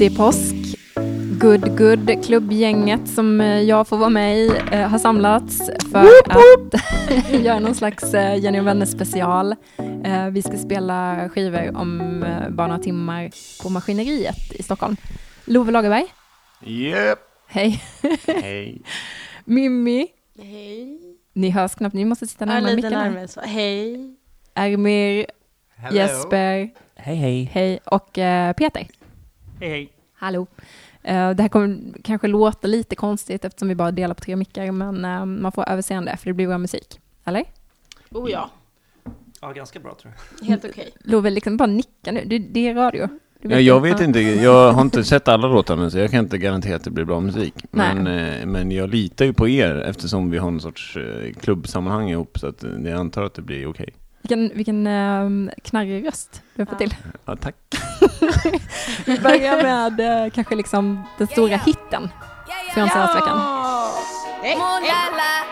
Det är påsk. Good Good, klubbgänget som eh, jag får vara med i, eh, har samlats för att göra någon slags eh, Jenny och vänner special. Vi ska spela skivor om bara några timmar på Maskineriet i Stockholm. Love Lagerberg, Yep. hej. Hej. Mimmi, Hej. ni hörs knappt, ni måste sitta närmare lite micken. här. närmare så. Hej. Ermir, Jesper, Hej hej. hej och Peter. Hej hej. Hallå. Eh, det här kommer kanske låta lite konstigt eftersom vi bara delar på tre mickar, men eh, man får överseende för det blir bra musik. Eller? Oh ja, Ja, ganska bra tror jag. helt okej. Love liksom bara nicka nu, det, det är radio. Du Ja, jag vet inte, jag har inte sett alla låtarna så jag kan inte garantera att det blir bra musik. Nej. Men, eh, men jag litar ju på er eftersom vi har en sorts klubbsammanhang ihop så att jag antar att det blir okej. Vilken, vilken uh, knarrig röst du har fått Ja. till. Ja, tack. Vi börjar med eh, kanske liksom den stora hitten från senaste veckan. La la,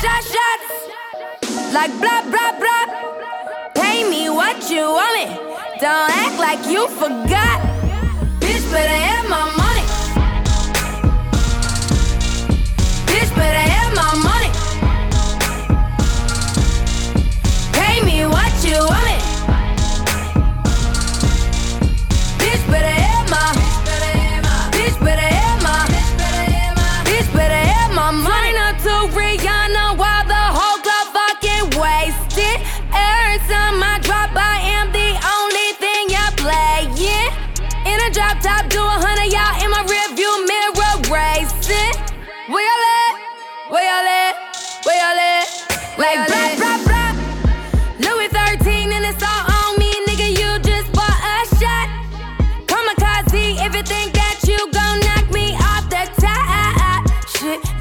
shot, shot, shots. Like blah, blah, blah. Pay me what you want me. Don't act like you forgot. Bitch, better have my money.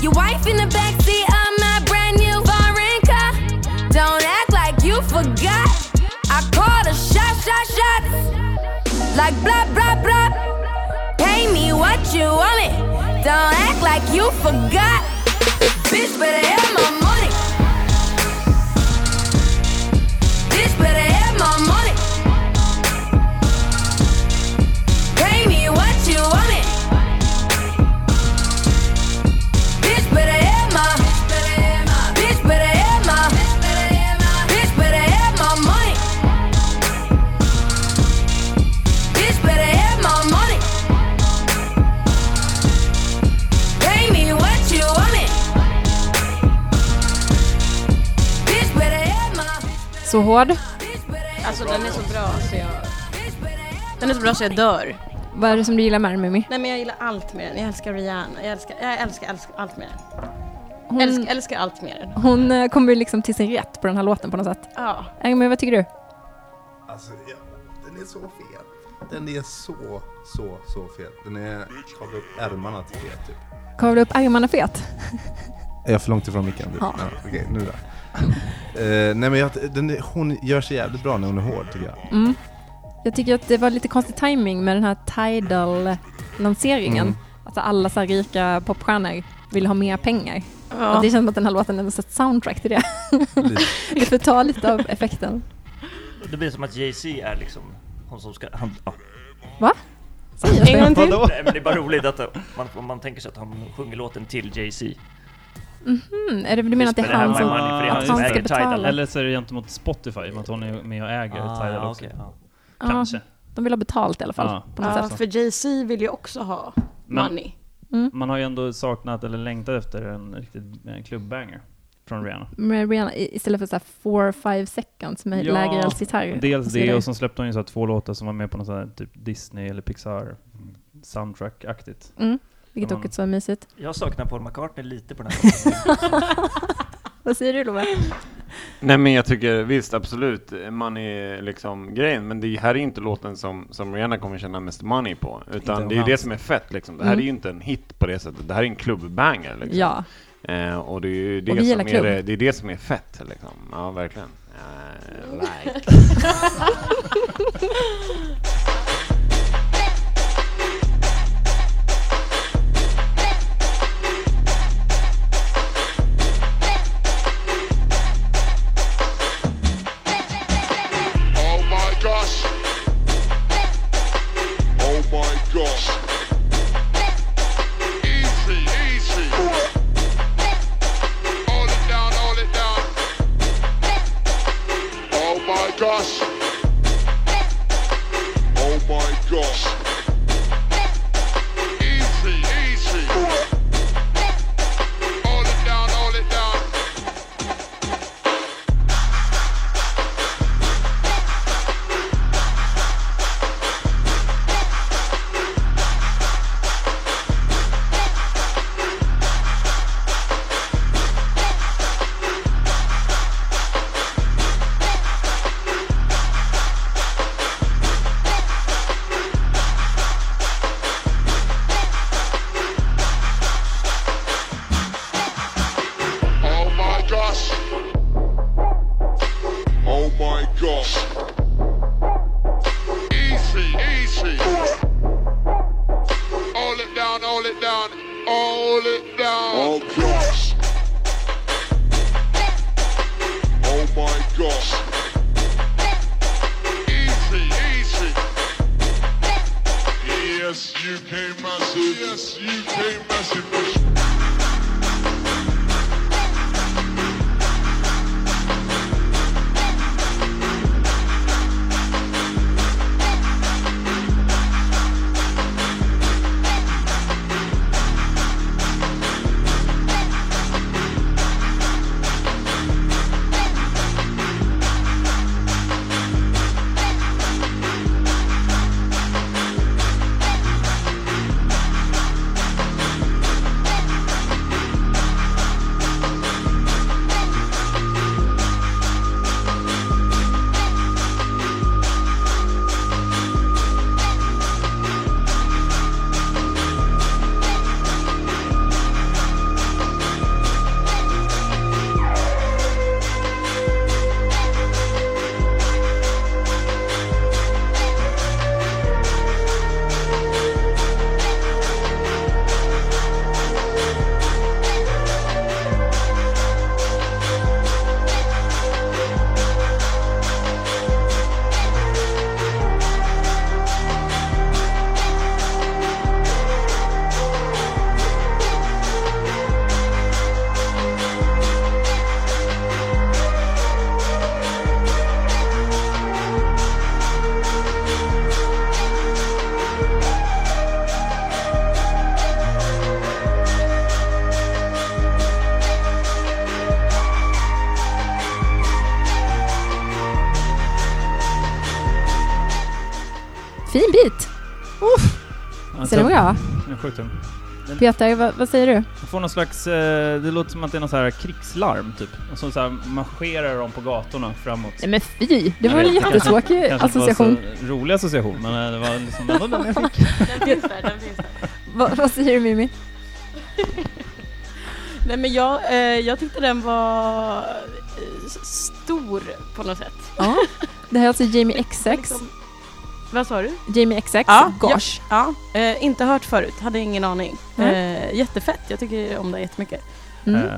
Your wife in the backseat of my brand new foreign car. Don't act like you forgot. I called a shot, shot, shots. Like blah blah blah. Pay me what you want me. Don't act like you forgot. Bitch better have my money. Så hård. Alltså den är så bra så jag... Den är så bra så jag dör. Vad är det som du gillar med den Mimmi? Nej men jag gillar allt med den. Jag älskar Rihanna. Jag älskar, jag älskar, älskar allt med den. Hon, Älskar, älskar allt med den. hon eh, kommer ju liksom till sin rätt på den här låten på något sätt. Ja. Ermir, vad tycker du? Alltså, ja, den är så fet. Den är så, så, så fet. Den är... Kavla upp ärmarna till fet, typ. Kavla upp ärmarna fet. Är jag för långt ifrån micken? Ja. Okej, nu då. Eh, nej men jag, den, hon gör sig jävligt bra när hon är hård tycker jag. Mm. Jag tycker att det var lite konstig timing med den här Tidal-lanseringen. Mm. Alltså alla så här rika popstjärnor vill ha mer pengar. ja. Och det känns som att den här låten är sorts soundtrack till det. Lite. Det förtar lite av effekten. Det blir som att Jay-Z är liksom hon som ska... Han, ja. Säger En gång till. Nej, men det är bara roligt att man, man tänker sig att han sjunger låten till Jay-Z. Mm, är det, du menar att det är han som, att han ska äger Tidal. betala? Eller så är det gentemot Spotify, att hon är med och äger Tidal också. Ah, Kanske. de vill ha betalt i alla fall. Sätt. för Jay-Z vill ju också ha Men- money. Mm. Man har ju ändå saknat eller längtat efter en riktig en klubbanger från Rihanna. Med Rihanna, istället för så här four, five seconds med Ja, lägre gitarr. Dels det och så släppte hon ju så här två låtar som var med på något sånt här typ Disney eller Pixar soundtrack-aktigt. Mm. Vilket Ja. också är mysigt. Jag saknar Paul McCartney lite på den här. Vad säger du Love? Nej men jag tycker visst absolut money liksom grejen men det här är inte låten som, som Rihanna kommer tjäna mest money på utan det är det alls. som är fett liksom. Det här Mm. är ju inte en hit på det sättet, det här är en klubbbanger liksom. Ja, Eh, och det är ju det, som är det, det är det som är fett liksom. Ja verkligen. Eh, like. Peter, vad, vad säger du? Jag får någon slags, eh, det låter som att det är någon så här krigslarm typ. Och så, så här marscherar de på gatorna framåt. Nej men fy! Det var Jag en jättetråkig association. var så rolig association, men eh, det var liksom ändå den jag fick. Den finns där, den finns där. Va, vad säger du Mimmi? Nej men jag, eh, jag tyckte den var eh, stor på något sätt. Ja. Det här är alltså Jamie XX. Liksom- Vad sa du? Jamie XX, Ja, Gosh. Ja, eh, inte hört förut, hade ingen aning. Nej. Eh, jättefett, jag tycker om det jättemycket. Mm. Eh,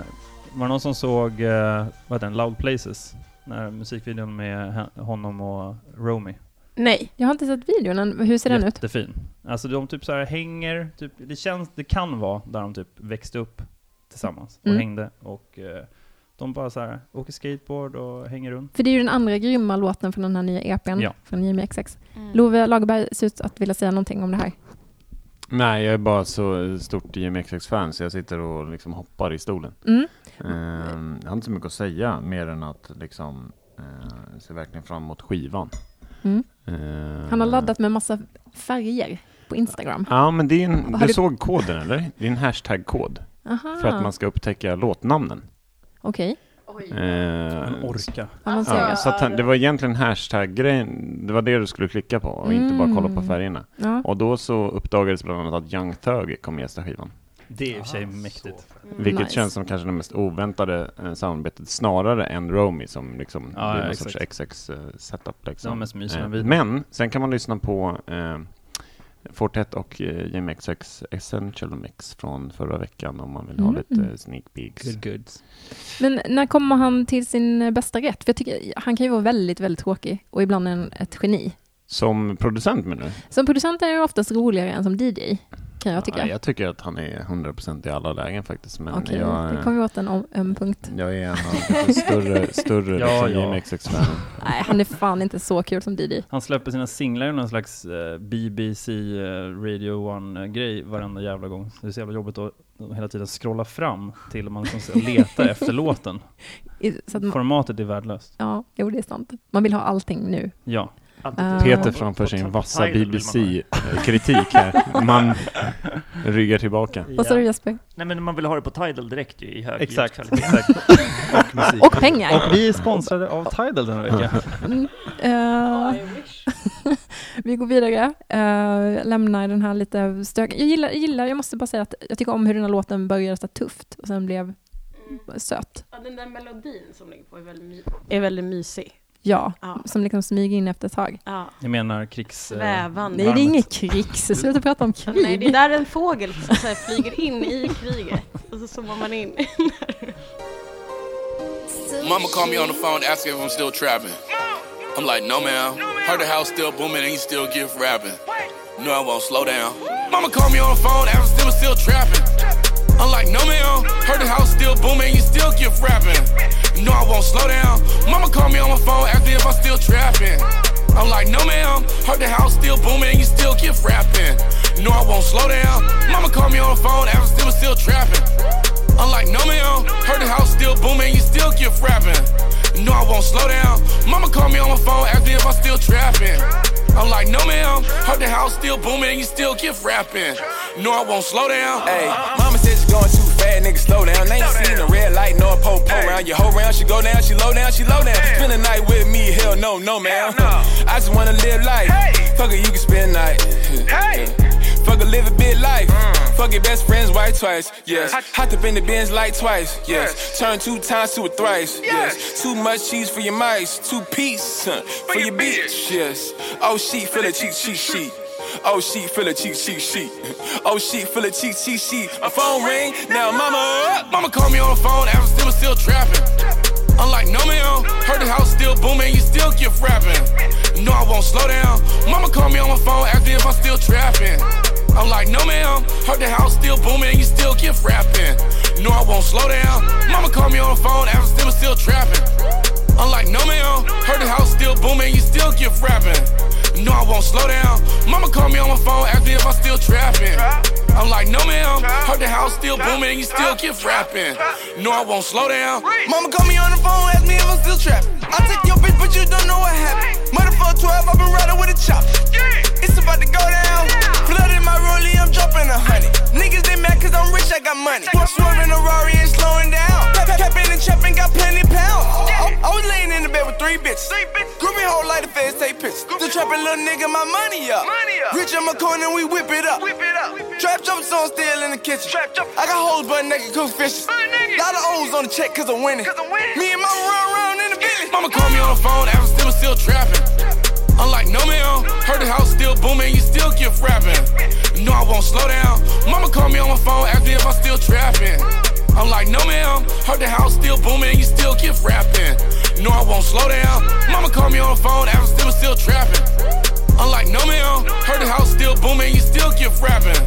var det någon som såg, eh, vad den, Loud Places? När musikvideon med honom och Romy. Nej. Jag har inte sett videon än. Hur ser den ut? Jättefin. Alltså de typ så här hänger, typ, det känns, det kan vara där de typ växte upp tillsammans och Mm. hängde och eh, de bara så här åker skateboard och hänger runt. För det är ju den andra grymma låten från den här nya EPn Ja. från Jamie XX. Mm. Love Lagerberg ser ut att vilja säga någonting om det här. Nej, jag är bara så stort JMXX-fan så jag sitter och liksom hoppar i stolen. Mm. Ehm, jag har inte så mycket att säga mer än att liksom uh, ser verkligen fram emot skivan. Mm. Ehm, Han har laddat med massa färger på Instagram. Ja, men det är en, du du- såg koden eller? Det är en hashtag-kod Aha, för att man ska upptäcka låtnamnen. Okej. Eh, Men orka. Alltså, ja, så att han, det var egentligen hashtag-grejen, det var det du skulle klicka på och inte bara kolla på Mm. färgerna. Ja. Och då så uppdagades bland annat att Young Thug kommer gästa skivan. Det är i och för sig mäktigt. Vilket Nice. känns som kanske det mest oväntade eh, samarbetet snarare än Romy som liksom Ja, blir ja, någon sorts exakt. XX-setup. Det var Liksom. mest Eh. Men sen kan man lyssna på eh, Fortet och eh, Jamie XX Essential Mix från förra veckan om man vill ha Mm. lite sneak peeks. Good goods. Men när kommer han till sin eh, bästa rätt? För jag tycker han kan ju vara väldigt, väldigt tråkig och ibland en, ett geni. Som producent menar du? Som producent är han ju oftast roligare än som DJ, kan jag tycka. Ja, jag tycker att han är 100% i alla lägen faktiskt. Men Okej, jag, det kom vi åt en om- öm punkt. jag är en av de större, större Ja, liksom, ja. Nej, han är fan inte så kul som DJ. Han släpper sina singlar i någon slags eh, BBC eh, Radio 1-grej varenda jävla gång. Det är så jävla jobbigt att hela tiden scrolla fram till man liksom letar efter låten. I- Så att man, Formatet är värdelöst. ja, jo det är sant. Man vill ha allting nu. Ja. På- Peter framför sin vassa. BBC-kritik här. Man ryggar tillbaka. Vad sa du Jesper? Nej men man vill ha det på Tidal direkt ju, i hög Exakt. exakt. Och musik. Och pengar! Och vi är sponsrade av Tidal den här veckan. Mm, eh, vi går vidare. Uh, lämnar den här lite stök. Jag gillar, jag gillar, jag måste bara säga att jag tycker om hur den här låten började så tufft och sen blev söt. Ja, den där melodin som ligger på är väldigt, my- är väldigt mysig. Ja, Ja. som liksom smyger in efter ett tag. Ja. Jag menar krigs... eh, Svävande. Nej, det är inget krig. Så sluta prata om Nej, det är krig. där en fågel som så här flyger in i kriget och så zoomar man in. Mama called me on the phone asking if I'm still trapping. I'm like, no, ma'am. Heard the house still booming and you still give rapping. No, I won't slow down. Mama called me on the phone asking if I'm still trapping. I'm like, no, ma'am. Heard the house still booming and you still give rapping. No, I won't slow down. Mama called me on my phone asking if I'm still trapping. I'm like, no, ma'am. Heard the house still booming you still give rapping. No, I won't slow down. Mama called me on the phone asking if I'm still trapping. I'm like, no, ma'am. Heard the house still booming, you still keep rapping. No, I won't slow down. Mama called me on my phone, me if I'm still trapping. I'm like, no, ma'am. Heard the house still booming, you still keep rapping. No, I won't slow down. Hey, mama said you going too fast, nigga, slow down. They Ain't seen a red light nor a po po round. Your whole round, she go down, she low down, she low down. Spend the night with me, hell no, no, man. I just wanna live life. Fuck it, you can spend night. Fuck a live a bit life. Mm. Fuck your best friend's wife twice. Yes. Hot up in the Benz like twice. Yes. Turn two times to a thrice. Yes. Too much cheese for your mice. Two piece huh, for your bitch. Yes. Oh, she feel a cheek, cheek, sheet. Oh, she feel a cheek, cheek, sheet. Oh, she feel a cheek, cheek, sheet. My phone ring. Now, mama. Mama called me on the phone, asked if I'm still trapping. I'm like, no, ma'am. Heard the house still booming, you still give rapping. No, I won't slow down. Mama called me on my phone, asked me if I'm still trapping. I'm like, no, ma'am. Heard the house still booming, you still give rapping. No, I won't slow down. Mama called me on the phone, asked if I'm still trapping. I'm like, no, ma'am. Heard the house still booming, you still give rapping. No, I won't slow down. Mama called me on my phone, asked me if I'm still trapping. I'm like, no, ma'am. Heard the house still booming, you still keep rapping. No, I won't slow down. Mama called me on the phone, asked me if I'm still trapping. I take your bitch, but you don't know what happened. Motherfucker 12, I've been riding with a chop. It's about to go down. Flooded my rollie, I'm dropping a hundred. Niggas they mad cause I'm rich, I got money. Swerving a Rari and slowing down. Cap- Capping and trapping, got plenty pounds. I, I was laying in the bed with three bitches. Group me whole like the feds take pictures. The trapping little nigga, my money up. money Rich in my corner, we whip it up. Trap jump song still in the kitchen. I got hoes but naked cook fishes. Lot of O's on the check cause I'm winning. Me and mama run around in the village. Mama called me on the phone, asked if I'm still trapping. I'm like, no, man, Heard the house still booming, you still keep rapping. No, I won't slow down. Mama called me on my phone, asked me if I'm still trapping. I'm like, no, ma'am. Heard the house still booming, you still keep rapping. No, I won't slow down. Mama called me on the phone, if I'm still still trapping. I'm like, no, ma'am. Heard the house still booming, you still keep rapping.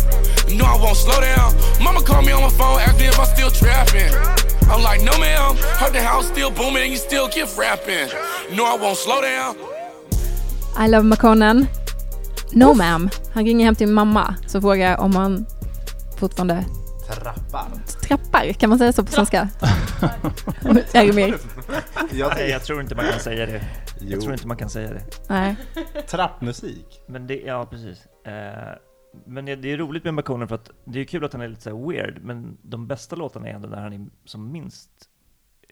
No, I won't slow down. Mama called me on my phone, asked me if I'm still trapping. I'm like, no, ma'am. Heard the house still booming, you still keep rapping. No, I won't slow down. I love Makonnen. No ma'am. Han ringer hem till mamma så frågar om han fortfarande Trappar. trappar. Kan man säga så på svenska? Jaromir? Jag, Nej, jag tror inte man kan säga det. Jo. Jag tror inte man kan säga det. Nej. Trappmusik. Men det, ja precis. Eh, Men det det är roligt med Markoolio för att det är kul att han är lite så här weird, men de bästa låtarna är ändå när han är som minst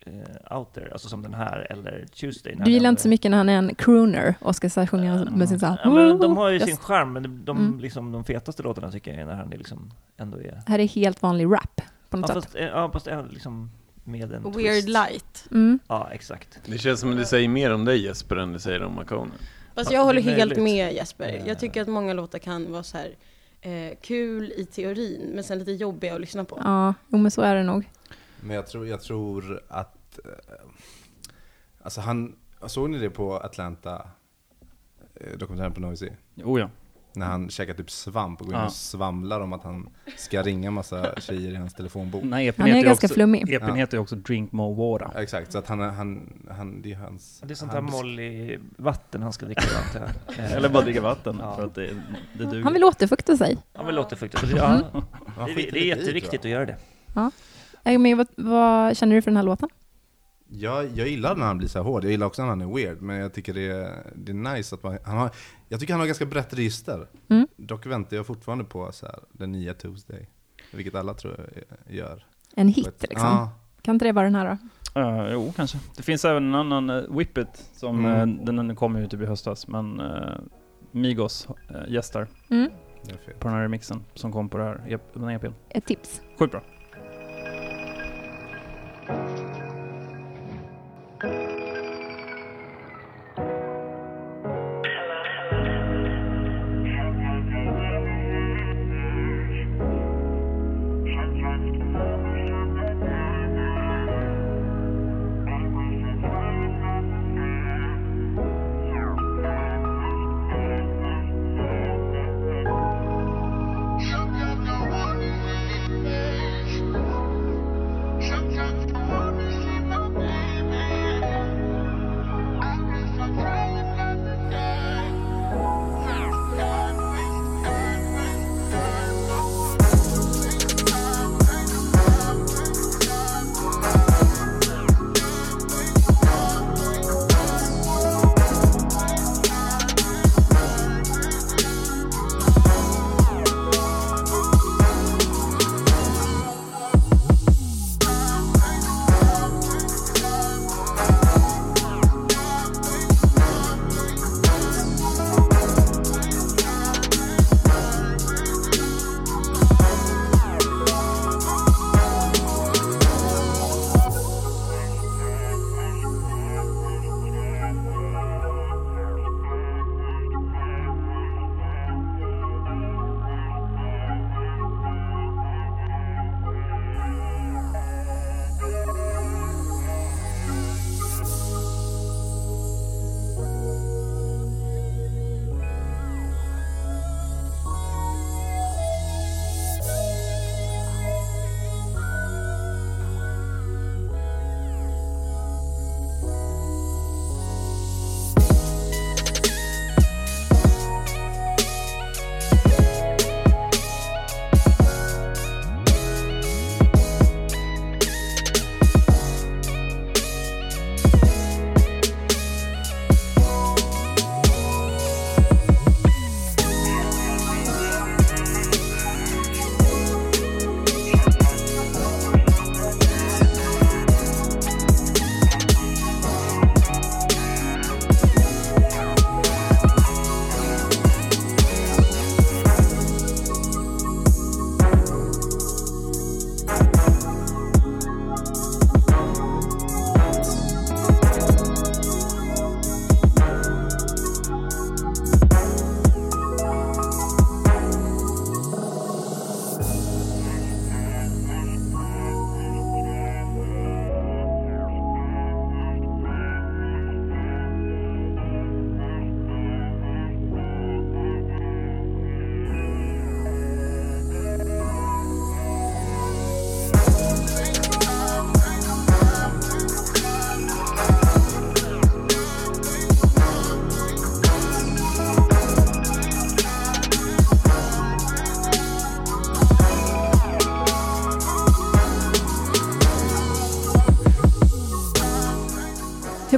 eh, out there, alltså som den här eller Tuesday. när Du gillar inte så mycket när han är en crooner och ska så här sjunga med sin så här... Ja, men de har ju Just. sin charm, men de, de, Mm. liksom, de fetaste låtarna tycker jag är när han är liksom ändå är... Här är helt vanlig rap på något Ja, sätt. fast, eh, ja, fast liksom med en Weird twist. light. Mm. Ja, exakt. Det känns som att det säger mer om dig Jesper än det säger om Marconi. Fast Ja, jag håller helt möjligt. med Jesper. Eh. Jag tycker att många låtar kan vara så här eh, kul i teorin, men sen lite jobbiga att lyssna på. Ja, jo men så är det nog. Men jag tror, jag tror att, eh, alltså han, såg ni det på Atlanta, eh, dokumentären på Noisy? Oh ja. När han käkar typ svamp och går in Ja. och svamlar om att han ska ringa massa tjejer i hans telefonbok. Nej, EPn Han är heter ju ganska också, flummig. EPn Ja. heter ju också Drink More Water. Ja, Exakt, så att han, han, han det är hans... Det är sånt här han- Molly-vatten han ska dricka jag. Eh, Eller bara dricka vatten Ja. för att det, det duger. Han vill återfukta sig. Han vill återfukta. Det- Ja, det, skiter det är jätteviktigt att göra det. Äh, Men vad, vad känner du för den här låten? Jag, jag gillar när han blir så här hård, jag gillar också när han är weird, men jag tycker det är, det är nice att man, han har, jag tycker han har ganska brett register. Mm. Dock väntar jag fortfarande på så här, den nya Tuesday, vilket alla tror jag gör. En hit ett- liksom. Ja, Kan inte det vara den här då? Uh, jo, kanske. Det finns även en annan, uh, Whip It, som Mm. eh, den, kom ju typ i höstas, men uh, Migos uh, gästar Mm. på den här remixen som kom på det här, EP den här EPn. Ett tips. Sjukt bra. Hur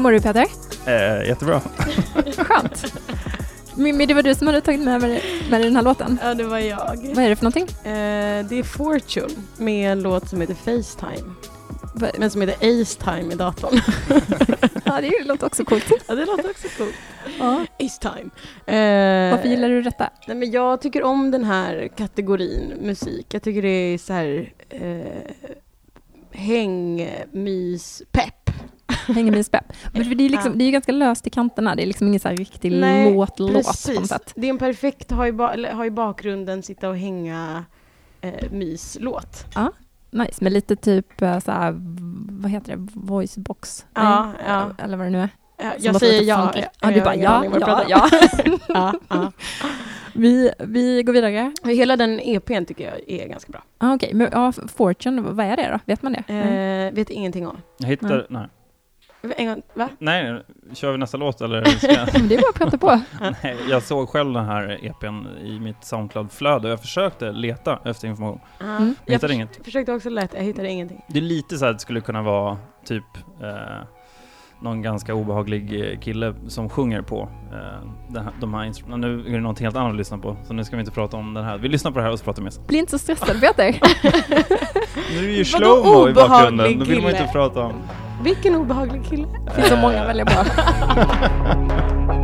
mår du Peter? Eh, jättebra. Skönt. Mimmi, det var du som hade tagit med, med, med dig den här låten. Ja, det var jag. Vad är det för någonting? Eh, det är Fortune med en låt som heter Facetime. Va- Men som heter Acetime i datorn. Ja, det låter också coolt. ja, det låter också coolt. Ja. Acetime. Eh, Varför gillar du detta? Nej, men jag tycker om den här kategorin musik. Jag tycker det är så här eh, häng, mys, pepp. Hängemyspepp. Men för det är, liksom, Ja. det är ju ganska löst i kanterna. Det är liksom ingen så här riktig Nej, låt-låt på något sätt. Det är en perfekt, ha i, ba, eller ha i bakgrunden, sitta och hänga eh, myslåt. Nice, med lite typ eh, så här, vad heter det, voicebox? Ja, Nej, ja. Eller vad det nu är. Ja, jag säger ja. Ja, du jag bara har ja, du ja, ja. ja, ja. Vi, vi går vidare. Hela den EPn tycker jag är ganska bra. Ah, Okej, men ja, Fortune, vad är det då? Vet man det? Mm. Eh, vet ingenting om. Jag hittar, nej. En gång, va? Nej, kör vi nästa låt eller? Ska jag? Men det är bara att prata på. Nej, jag såg själv den här EPn i mitt Soundcloud-flöde och jag försökte leta efter information. Ja. Mm. Jag Jag hittade inget. försökte också leta, jag hittade ingenting. Det är lite så här att det skulle kunna vara typ eh, någon ganska obehaglig eh, kille som sjunger på eh, här, de här instrumenten. Nu är det något helt annat att lyssna på, så nu ska vi inte prata om den här. Vi lyssnar på det här och så pratar vi mer. Bli inte så stressad, Peter. Nu är ju slowmo i bakgrunden, obehaglig då vill man kille? inte prata om. Vilken obehaglig kille. Det finns så många att välja på.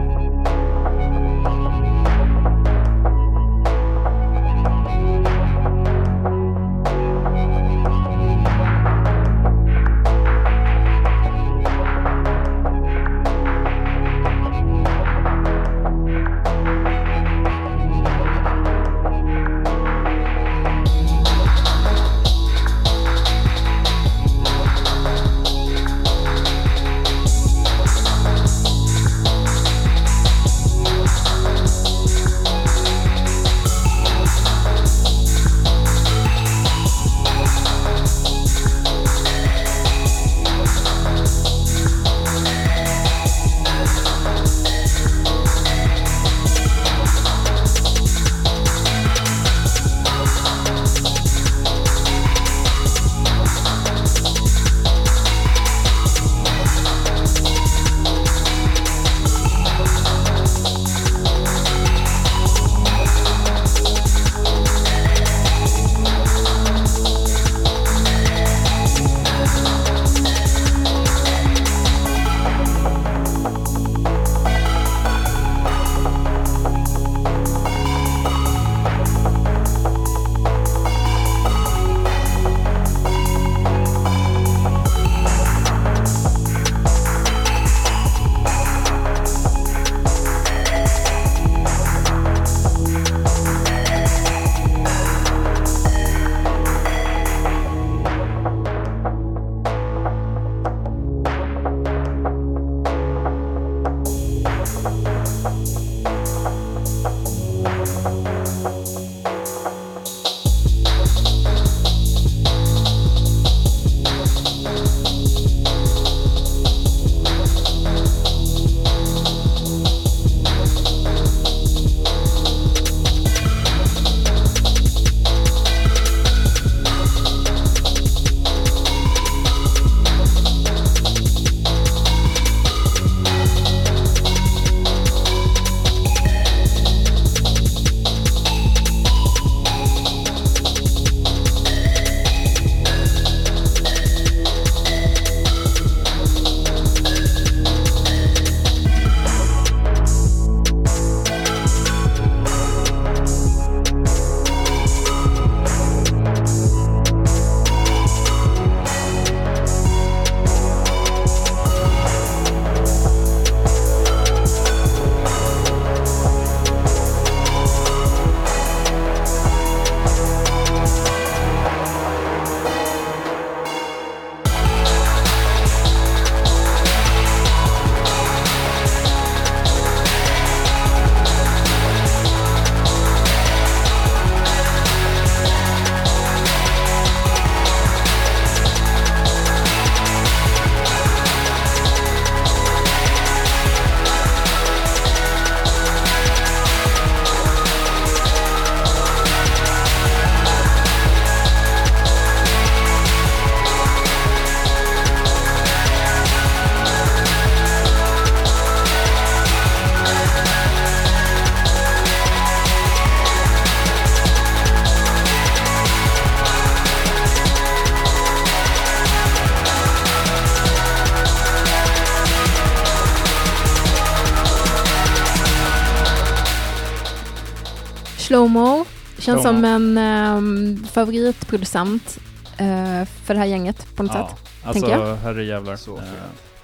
som en ehm, favoritproducent eh, för det här gänget på något Ja, sätt. alltså tänker jag. herrejävlar. Så Eh,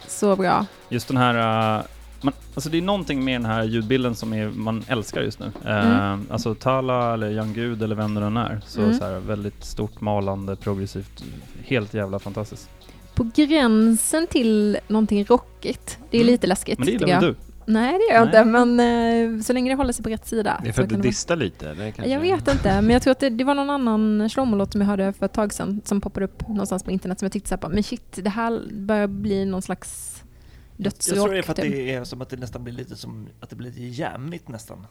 Så bra. Just den här, uh, man, alltså det är någonting med den här ljudbilden som är, man älskar just nu. Uh, Mm. Alltså Tala eller Young Gud eller vem det än är. Så, Mm. så här, väldigt stort, malande, progressivt, helt jävla fantastiskt. På gränsen till någonting rockigt. Det är Mm. lite läskigt Men det gillar väl du? Nej, det gör jag Nej. inte, men eh, så länge det håller sig på rätt sida. Det är för att du det distar lite? Det vara- kanske... Jag vet inte, men jag tror att det, det var någon annan Shlomo-låt som jag hörde för ett tag sedan som poppade upp någonstans på internet som jag tyckte så här, bara, men shit, det här börjar bli någon slags Jag dödsrock. tror det är för att typ. det är som att det nästan blir lite som, att det blir lite jämmigt nästan.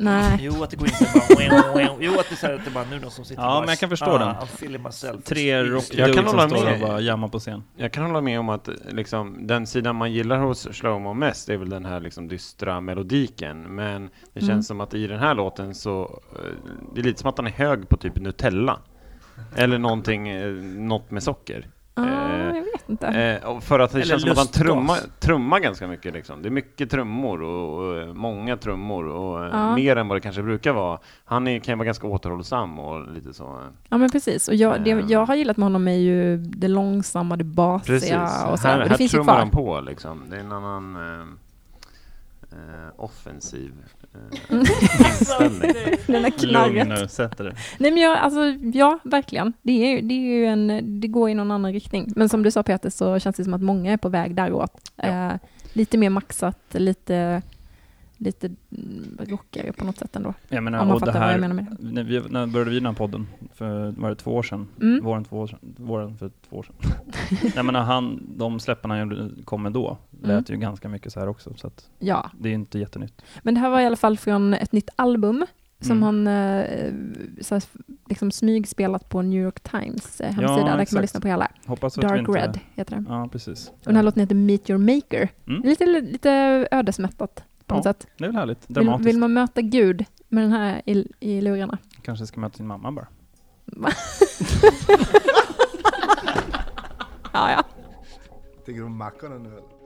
Nej. Jo, att det går in så bara. Jo, att det är så här, att det bara nu någon som sitter Ja, bara, men jag kan förstå ah, den. Tre Just- rock Jag kan dudes som hålla står med. och bara jammar på scen. Jag kan hålla med om att liksom, den sidan man gillar hos Shlomo mest är väl den här liksom, dystra melodiken. Men det känns Mm. som att i den här låten så, eh, det är lite som att han är hög på typ Nutella. Eller någonting, eh, något med socker. Ah, Eh, jag vet inte. Eh, och för att det Eller känns som att han trummar, trummar ganska mycket liksom. Det är mycket trummor och, och eh, många trummor och Ja. mer än vad det kanske brukar vara. Han är, kan ju vara ganska återhållsam och lite så. Ja men precis, och jag, det jag har gillat med honom är ju det långsamma, det basiga Precis, och så. här, och det här finns ju trummar kvar. han på liksom. Det är en annan eh, offensiv eh, inställning. Den där knarret. Sätter det. Nej men jag, alltså, ja verkligen. Det, är, ju- det, är ju en, det går i någon annan riktning. Men som du sa Peter så känns det som att många är på väg däråt. Eh, lite mer maxat, lite, lite mm, rockigare på något sätt ändå. Jag menar, Om man fattar vad jag här, menar med det. när, vi, när började vi den här podden? För, var det två år sedan? Mm. Våren, två år sedan? Våren för två år sedan. Jag menar, han, de släppen han kom med då lät Mm. ju ganska mycket så här också. Så Ja, det är ju inte jättenytt. men det här var i alla fall från ett nytt album som Mm. han eh, så här, liksom smygspelat på New York Times eh, hemsida. Där kan man lyssna på hela. Hoppas Dark inte... Red heter den. Ja, precis. Och den här låten heter Meet Your Maker. Mm. Lite, lite ödesmättat på något Ja, sätt. Det är väl härligt. Vill, Dramatiskt. vill man möta Gud med den här i, i lurarna? Kanske ska möta sin mamma bara. Ja, ja. Tänker du om mackorna nu eller?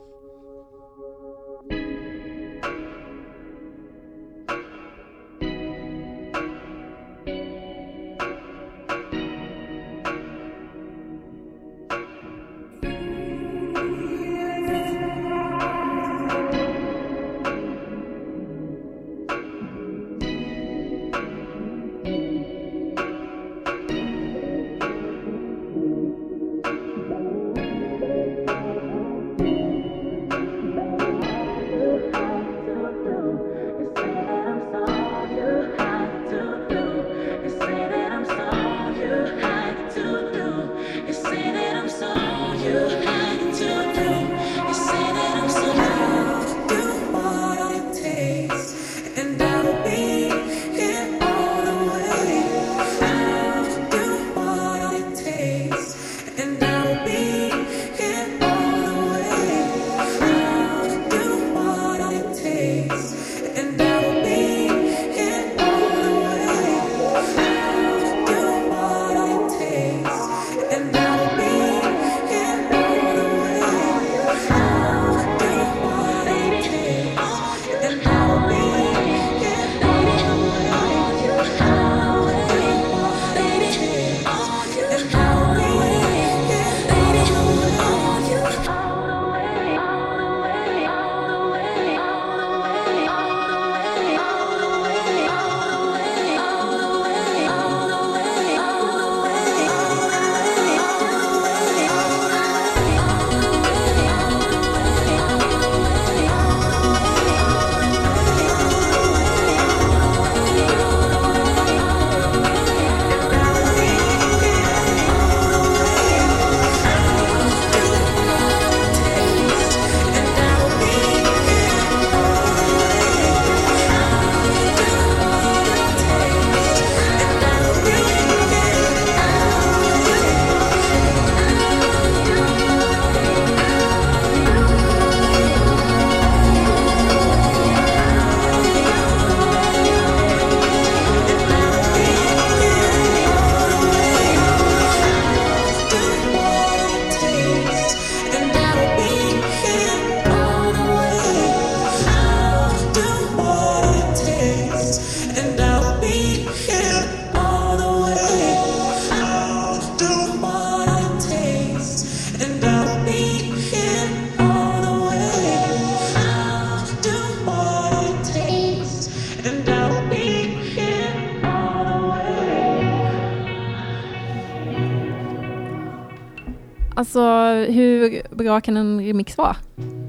Bra kan en remix vara?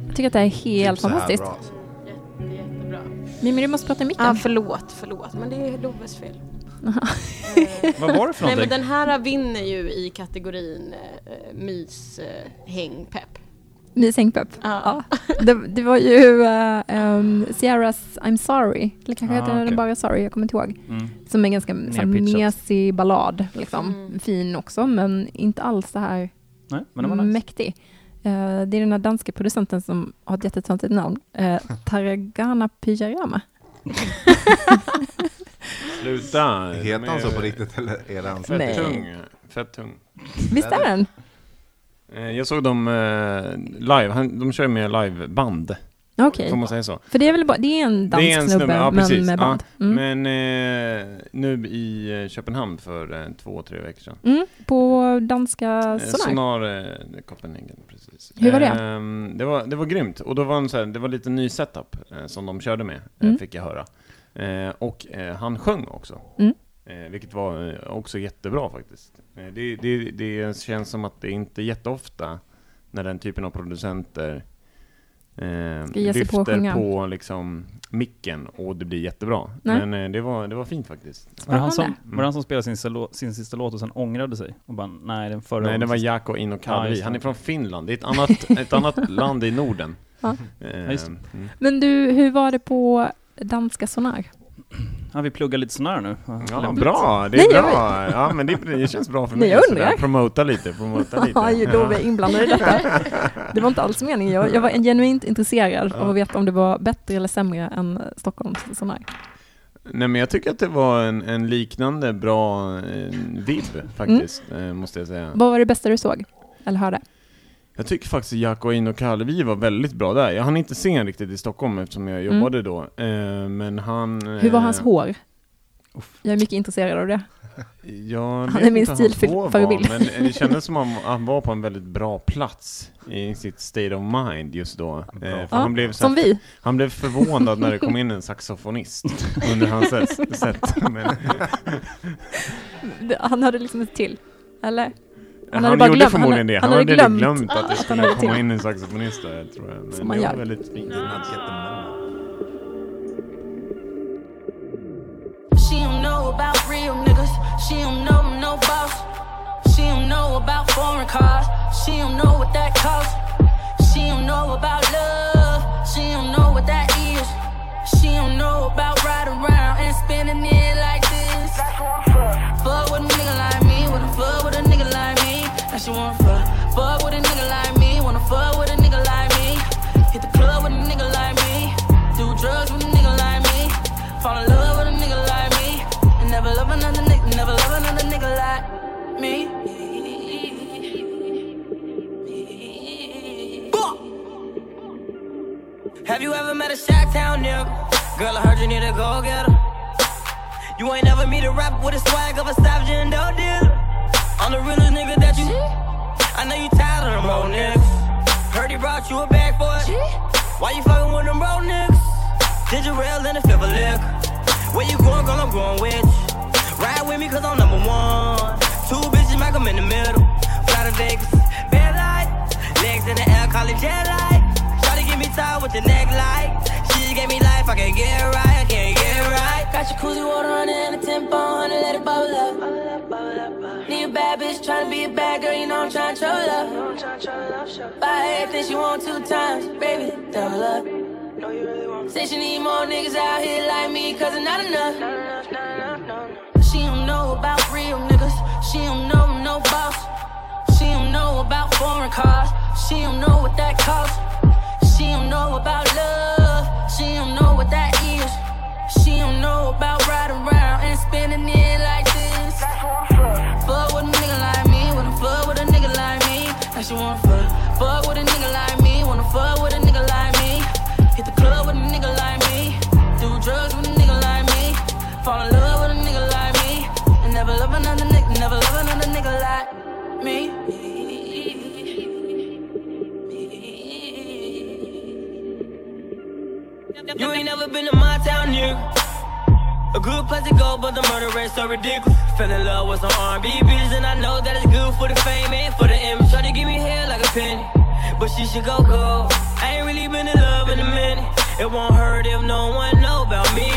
Jag tycker att det är helt Typ så här fantastiskt. bra, alltså. Jätte, jättebra. Mimmi, du måste prata i micken. Ah, förlåt, förlåt. Men det är Loves fel. Vad var det för Nej men någonting? den här vinner ju i kategorin eh, mys, eh, häng, pepp. Myshängpepp. Ja. Ja. Det, det var ju uh, um, Sierras I'm sorry, eller kanske Ah, heter den okej. bara sorry, jag kommer inte ihåg. Mm. Som är en ganska mesig ballad, liksom. Mm. fin också, men inte alls så här Nej, men det var nice. mäktig. Eh, det är den här danska producenten som har ett jättetöntigt namn, uh, Taragana Pyjarama. Sluta! Heter han så på riktigt eller är han. Fett Nej. tung. Fett tung. Visst är den? Eh, Jag såg dem eh, live, de kör med liveband. Okej, Får man säga så? för det är väl bara, det är en dansk Det är en snubbe, snubbe, ja, men med band. Ja, Mm. Men eh, nu i eh, Köpenhamn för eh, två, tre veckor sedan. Mm, på danska Eh, Sonar. Sonar eh, Copenhagen, precis. Hur var det? Ehm, det, var, det var grymt. Och då var en så här, det var lite ny setup eh, som de körde med, Mm. eh, fick jag höra. Eh, och eh, han sjöng också. Mm. Eh, vilket var eh, också jättebra faktiskt. Eh, det, det, det känns som att det inte är jätteofta när den typen av producenter eh, på lyfter sjunga. på liksom micken och det blir jättebra. Nej. Men eh, det, var, det var fint faktiskt. Var det, han som, var det han som spelade sin, sin sista låt och sen ångrade sig? Och bara, nej den förra Nej, det var sista." Jaakko Ino Ja, Kalvi. just det. han är från Finland. Det är ett annat, ett annat land i Norden. Ja. Eh, just det. mm. Men du, hur var det på danska Sonar? Ja, vi pluggar lite här nu. Ja, Lämpligt. bra, det Nej, är jag bra. Ja, men det, det känns bra för Nej, mig. jag sådär. undrar. Promota lite, promota lite. Ja, ju då vi är inblandade i detta. Det var inte alls meningen. Jag, jag var genuint intresserad av att veta om det var bättre eller sämre än Stockholms Sonar. Nej, men jag tycker att det var en, en liknande bra eh, vibb faktiskt, Mm. eh, måste jag säga. Vad var det bästa du såg? Eller hörde? Jag tycker faktiskt Jaakko Ino Kalvi var väldigt bra där. Jag hann inte se honom riktigt i Stockholm eftersom jag Mm. jobbade då. Eh, men han... Hur var eh, hans hår? Uff. Jag är mycket intresserad av det. Jag Han är min inte hur hans stilfil- hår var, förebild. Men det kändes som att han- han var på en väldigt bra plats i sitt state of mind just då. Eh, för Ja, han, blev så som vi. han blev förvånad när det kom in en saxofonist under hans set. Men, Han hade liksom ett till. Eller? Han hade bara gjorde glömt- förmodligen det. han Han, hade hade glömt glömt, att det han skulle hade komma till. in en saxofonist där, tror jag. Men Som man det gör. var väldigt fint. She don't know about real niggas. She don't know no boss. She don't know about foreign cars. She don't know what that costs. She don't know about love. She don't know what that is. She don't know about riding around and spending it like Now she wanna fuck. Fuck with a nigga like me. Wanna fuck with a nigga like me. Hit the club with a nigga like me. Do drugs with a nigga like me. Fall in love with a nigga like me. And never love another nigga. Never love another nigga like me. Have you ever met a Shack Town nigga? Girl, I heard you need a go getter. You ain't never meet a rapper with a swag of a savage and dope dealer. I'm the realest nigga that you. I know you tired of them old niggas. Heard he brought you a bag for it. Why you fucking with them road niggas? Did you rail in the fifth of liquor? Where you going, girl? I'm going with you. Ride with me, cause I'm number one. Two bitches, make 'em in the middle. Fly to Vegas, bed light. Legs in the air, call it jet light. Try to get me tied with the neck light. She gave me life, I can't get right, I can't get right. Got your koozie water it and a tempo on let it bubble up. Bad bitch, tryna be a bad girl, you know I'm tryna show love. Buy everything she want two times, baby, double up. Say she need more niggas out here like me, cause it's not enough. She don't know about real niggas, she don't know no boss. She don't know about foreign cars, she don't know what that costs. She don't know about love, she don't know what that is. She don't know about riding around and spending it like this. Now she wanna fuck, fuck with a nigga like me, wanna fuck with a nigga like me. Hit the club with a nigga like me, do drugs with a nigga like me. Fall in love with a nigga like me, and never love another nigga, never love another nigga like me. You ain't never been to my town, nigga. A good place to go, but the murder rate so ridiculous. Fell in love with some R&B bitches, and I know that it's good for the fame and for the image. Try to give me hair like a penny, but she should go go. I ain't really been in love in a minute. It won't hurt if no one know about me.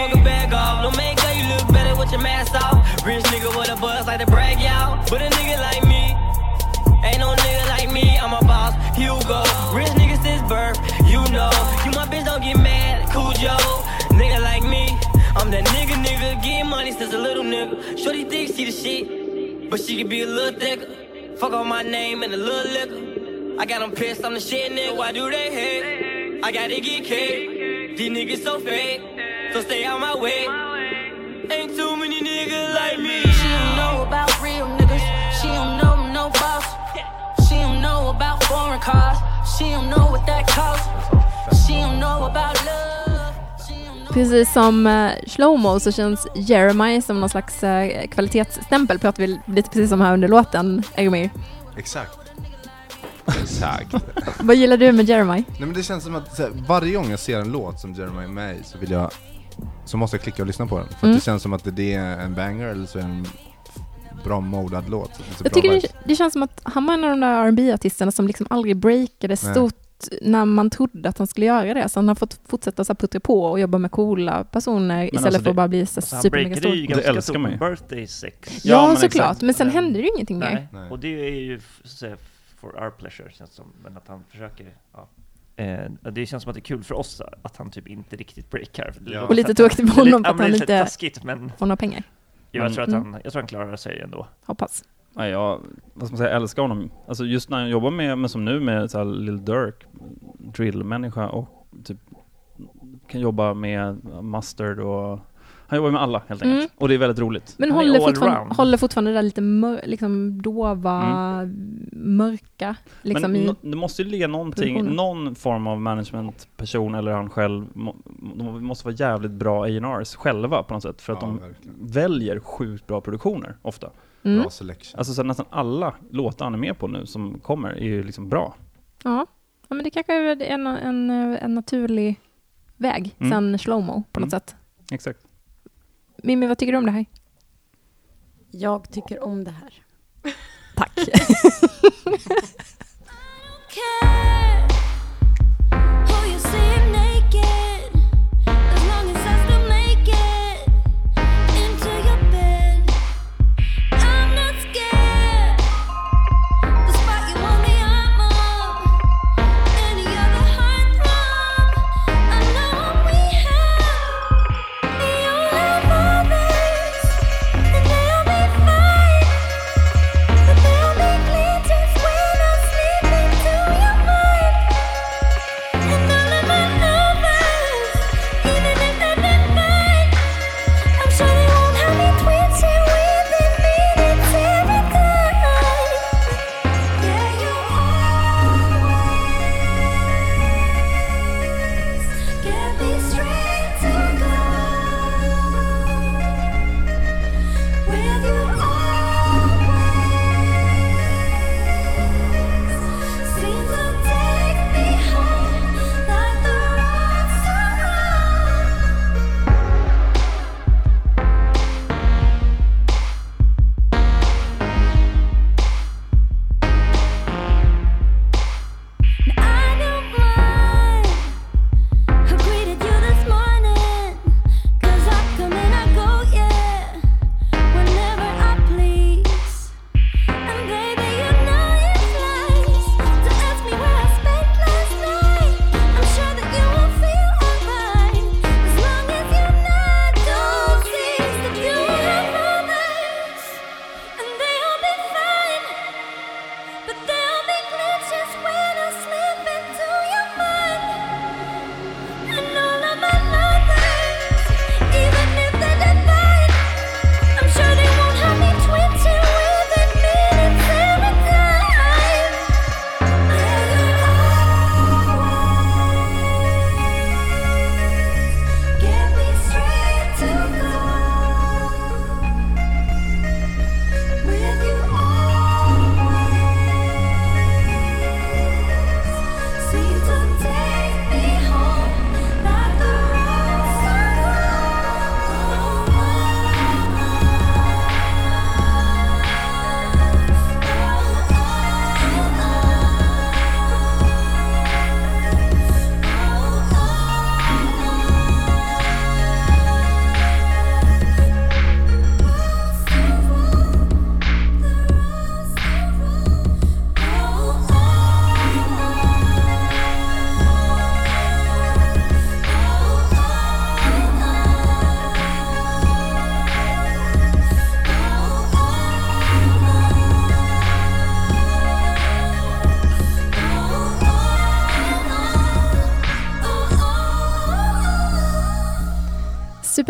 Fuck a bag off, no makeup, you look better with your mask off. Rich nigga with a buzz like to brag y'all, but a nigga like me. Money since a little nigga. Shorty thinks she the shit, but she can be a little thicker. Fuck on my name and a little liquor. I got them pissed, I'm the shit, nigga. Why do they hate? I gotta get cake. These niggas so fake, so stay out my way. Ain't too many niggas like me. She don't know about real niggas. She don't know no boss. She don't know about foreign cars. She don't know what that costs. She don't know about love. Precis som uh, Slowmo så känns Jeremiah som någon slags uh, kvalitetsstämpel, pratar vi lite precis som här under låten, Egomir. Exakt. Exakt. Vad gillar du med Jeremiah? Nej men det känns som att så här, varje gång jag ser en låt som Jeremiah är med i så vill jag så måste jag klicka och lyssna på den. För Mm. att det känns som att det är en banger eller så är det en bra modad låt. Jag bra tycker det, det känns som att han var en av de där rb artisterna som liksom aldrig breakade stort när man trodde att han skulle göra det. Så han har fått fortsätta så här puttra på och jobba med coola personer istället alltså för att bara bli så Alltså han supermega breakade stor. ju Det ganska älskar stort ju. Birthday Sex. Ja, men såklart. Men sen Men- hände det ju ingenting mer. Nej. Nej. Och det är ju så for our pleasure känns det som, men att han försöker, ja. Eh, det känns som att det är kul för oss att han typ inte riktigt breakar. Ja. Och lite tråkigt för honom ja, att men han inte taskigt, men får några pengar. jag, Men- tror att Mm. han, jag tror han klarar sig ändå. Hoppas. Ja, jag, vad ska man säga, älskar honom. Alltså just när jag jobbar med, men som nu med så här Lil Durk, drillmänniska och typ kan jobba med Mustard och han jobbar med alla helt enkelt. Mm. Och det är väldigt roligt. Men Han håller fortfarande, håller fortfarande det där lite mör, liksom dova, mörka, liksom men no, det måste ju ligga någonting, någon form av managementperson eller han själv, må, de måste vara jävligt bra A&Rs själva på något sätt för att Ja, de verkligen. väljer sjukt bra produktioner ofta. Mm. Bra selection. Alltså så nästan alla låtar han är med på nu som kommer är ju liksom bra. Ja. ja, men det kanske är en, en, en naturlig väg Mm. sen slowmo på något Mm. sätt. Exakt. Mimmi, vad tycker du om det här? Jag tycker om det här. Tack.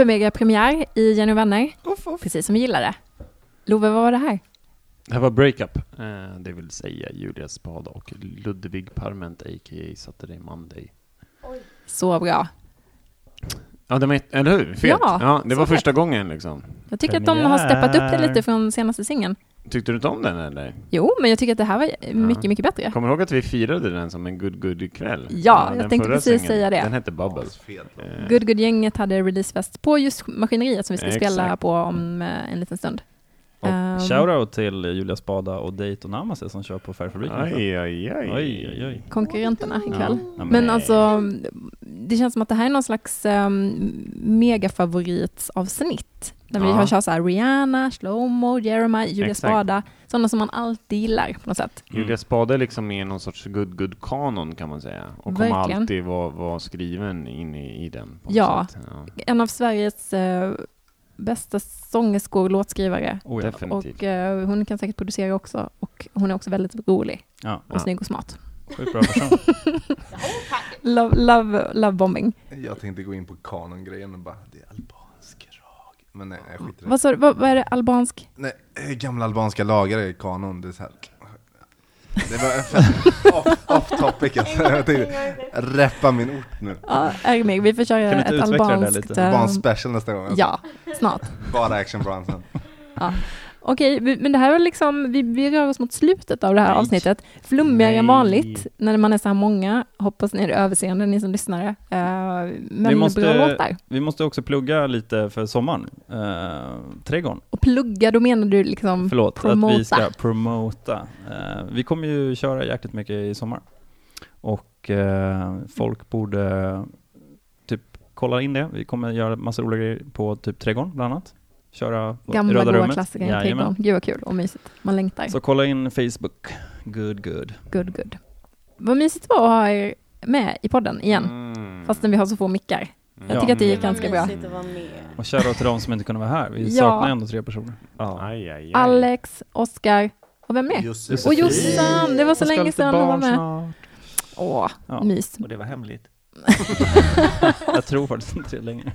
supermega premiär i Jenny vänner. Precis som vi gillade. Love, vad var det här? Det här var Breakup, eh, det vill säga Julia Spada och Ludvig Parment, a.k.a. Saturday Monday. Så bra. Ja, det var, eller hur? Fet. Ja, Ja, det var fet. första gången liksom. Jag tycker att de har steppat upp det lite från senaste singeln. Tyckte du inte om den eller? Jo, men jag tycker att det här var mycket, mycket bättre. Kommer du ihåg att vi firade den som en good good kväll? Ja, jag tänkte precis singeln, säga det. Den hette Bubble. Eh, Good Good-gänget hade releasefest på just Maskineriet som vi ska Exakt. spela på om eh, en liten stund. Och Ehm, shoutout till Julia Spada och Dayton Namase som kör på Färgfabriken. Aj, aj, aj. oj, oj, oj. konkurrenterna ikväll. Ja, men- men alltså, det känns som att det här är någon slags um, megafavoritsavsnitt. Där vi Ja. har kört så här Rihanna, Slowmo, Jeremiah, Julia Exakt. Spada. Sådana som man alltid gillar på något sätt. Julia Spade är liksom med i någon sorts good good kanon kan man säga. Och kommer Verkligen. alltid vara, vara skriven in i, i den. på något Ja. sätt. ja. En av Sveriges eh, bästa sångerskor, låtskrivare. Oh, ja. Definitivt. Och eh, hon kan säkert producera också. Och hon är också väldigt rolig Ja. och snygg och smart. Sjukt bra person. Love, love, love bombing. Jag tänkte gå in på kanon-grejen och bara, det är rock. Men nej, jag skiter i det. Vad, sa du? vad, vad är det? Albansk? Nej, eh, gamla albanska lagar är kanon. Det är så här. Det var off, off topic alltså. Jag tänkte reppa min ort nu. Ja, Ermig, vi får köra Kan du inte ett utveckla det där albanskt... lite? eh, Albansk special nästa gång. alltså. Ja, snart. Bara actionbranschen. Ja. Okej, men det här var liksom, vi, vi rör oss mot slutet av det här Nej. avsnittet. Flummigare än vanligt när man är så här många. Hoppas ni är överseende, ni som lyssnar. Uh, men vi, måste, bra låtar. vi måste också plugga lite för sommaren. Uh, trädgården. Och plugga, då menar du liksom Förlåt, promota. att vi ska promota. Eh, vi kommer ju köra jäkligt mycket i sommar. Och eh, folk borde typ kolla in det. Vi kommer göra massa roliga grejer på typ Trädgården bland annat. Köra Gamla Röda rummet. klassiker i Jajamän. trädgården. Gud vad kul och mysigt. Man längtar. Så kolla in Facebook. Good, good. Good, good. Vad mysigt det var att ha er med i podden igen. Mm. Fastän vi har så få mickar. Jag Ja. tycker att det gick ganska bra. Och shoutout till de som inte kunde vara här. Vi Ja. saknar ändå tre personer. Ja. Aj, aj, aj. Alex, Oskar och vem mer? Just Och Jossan, det var så ska länge sedan hon var med. snart. Åh, Ja. mys. Och det var hemligt. Jag tror faktiskt inte det längre.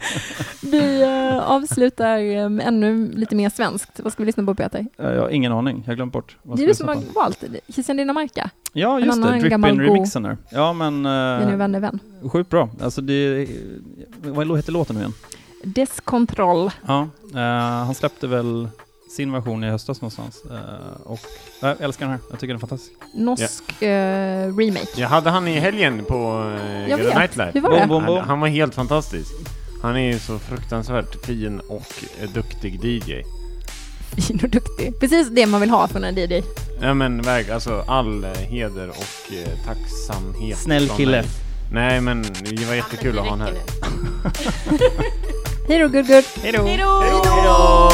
Vi eh, avslutar eh, med ännu lite mer svenskt. Vad ska vi lyssna på Peter? Eh, Jag har ingen aning. Jag har glömt bort. Vad Det är vi du som har valt det. Christian Dinamarca. Ja, en just det. annan gammal Drippin-remixen där. Ja, men... Jenny Uh, vän är vän. sjukt bra. Alltså det... Vad heter låten nu igen? Deskontroll. Ja, eh, han släppte väl sin version i höstas någonstans. Eh, och jag älskar den här. Jag tycker den är fantastisk. Norsk eh, remake. Jag hade han i helgen på uh, Jag vet. Nightlife. Var? Bom, bom, bom. Han, han var helt fantastisk. Han är ju så fruktansvärt fin och duktig DJ. Fin och duktig. Precis det man vill ha från en DJ. Ja men verk, alltså all heder och eh, tacksamhet. Snäll kille. mig. Nej men det var jättekul att ha honom här. Hej då, good good. Hej då! Hej då!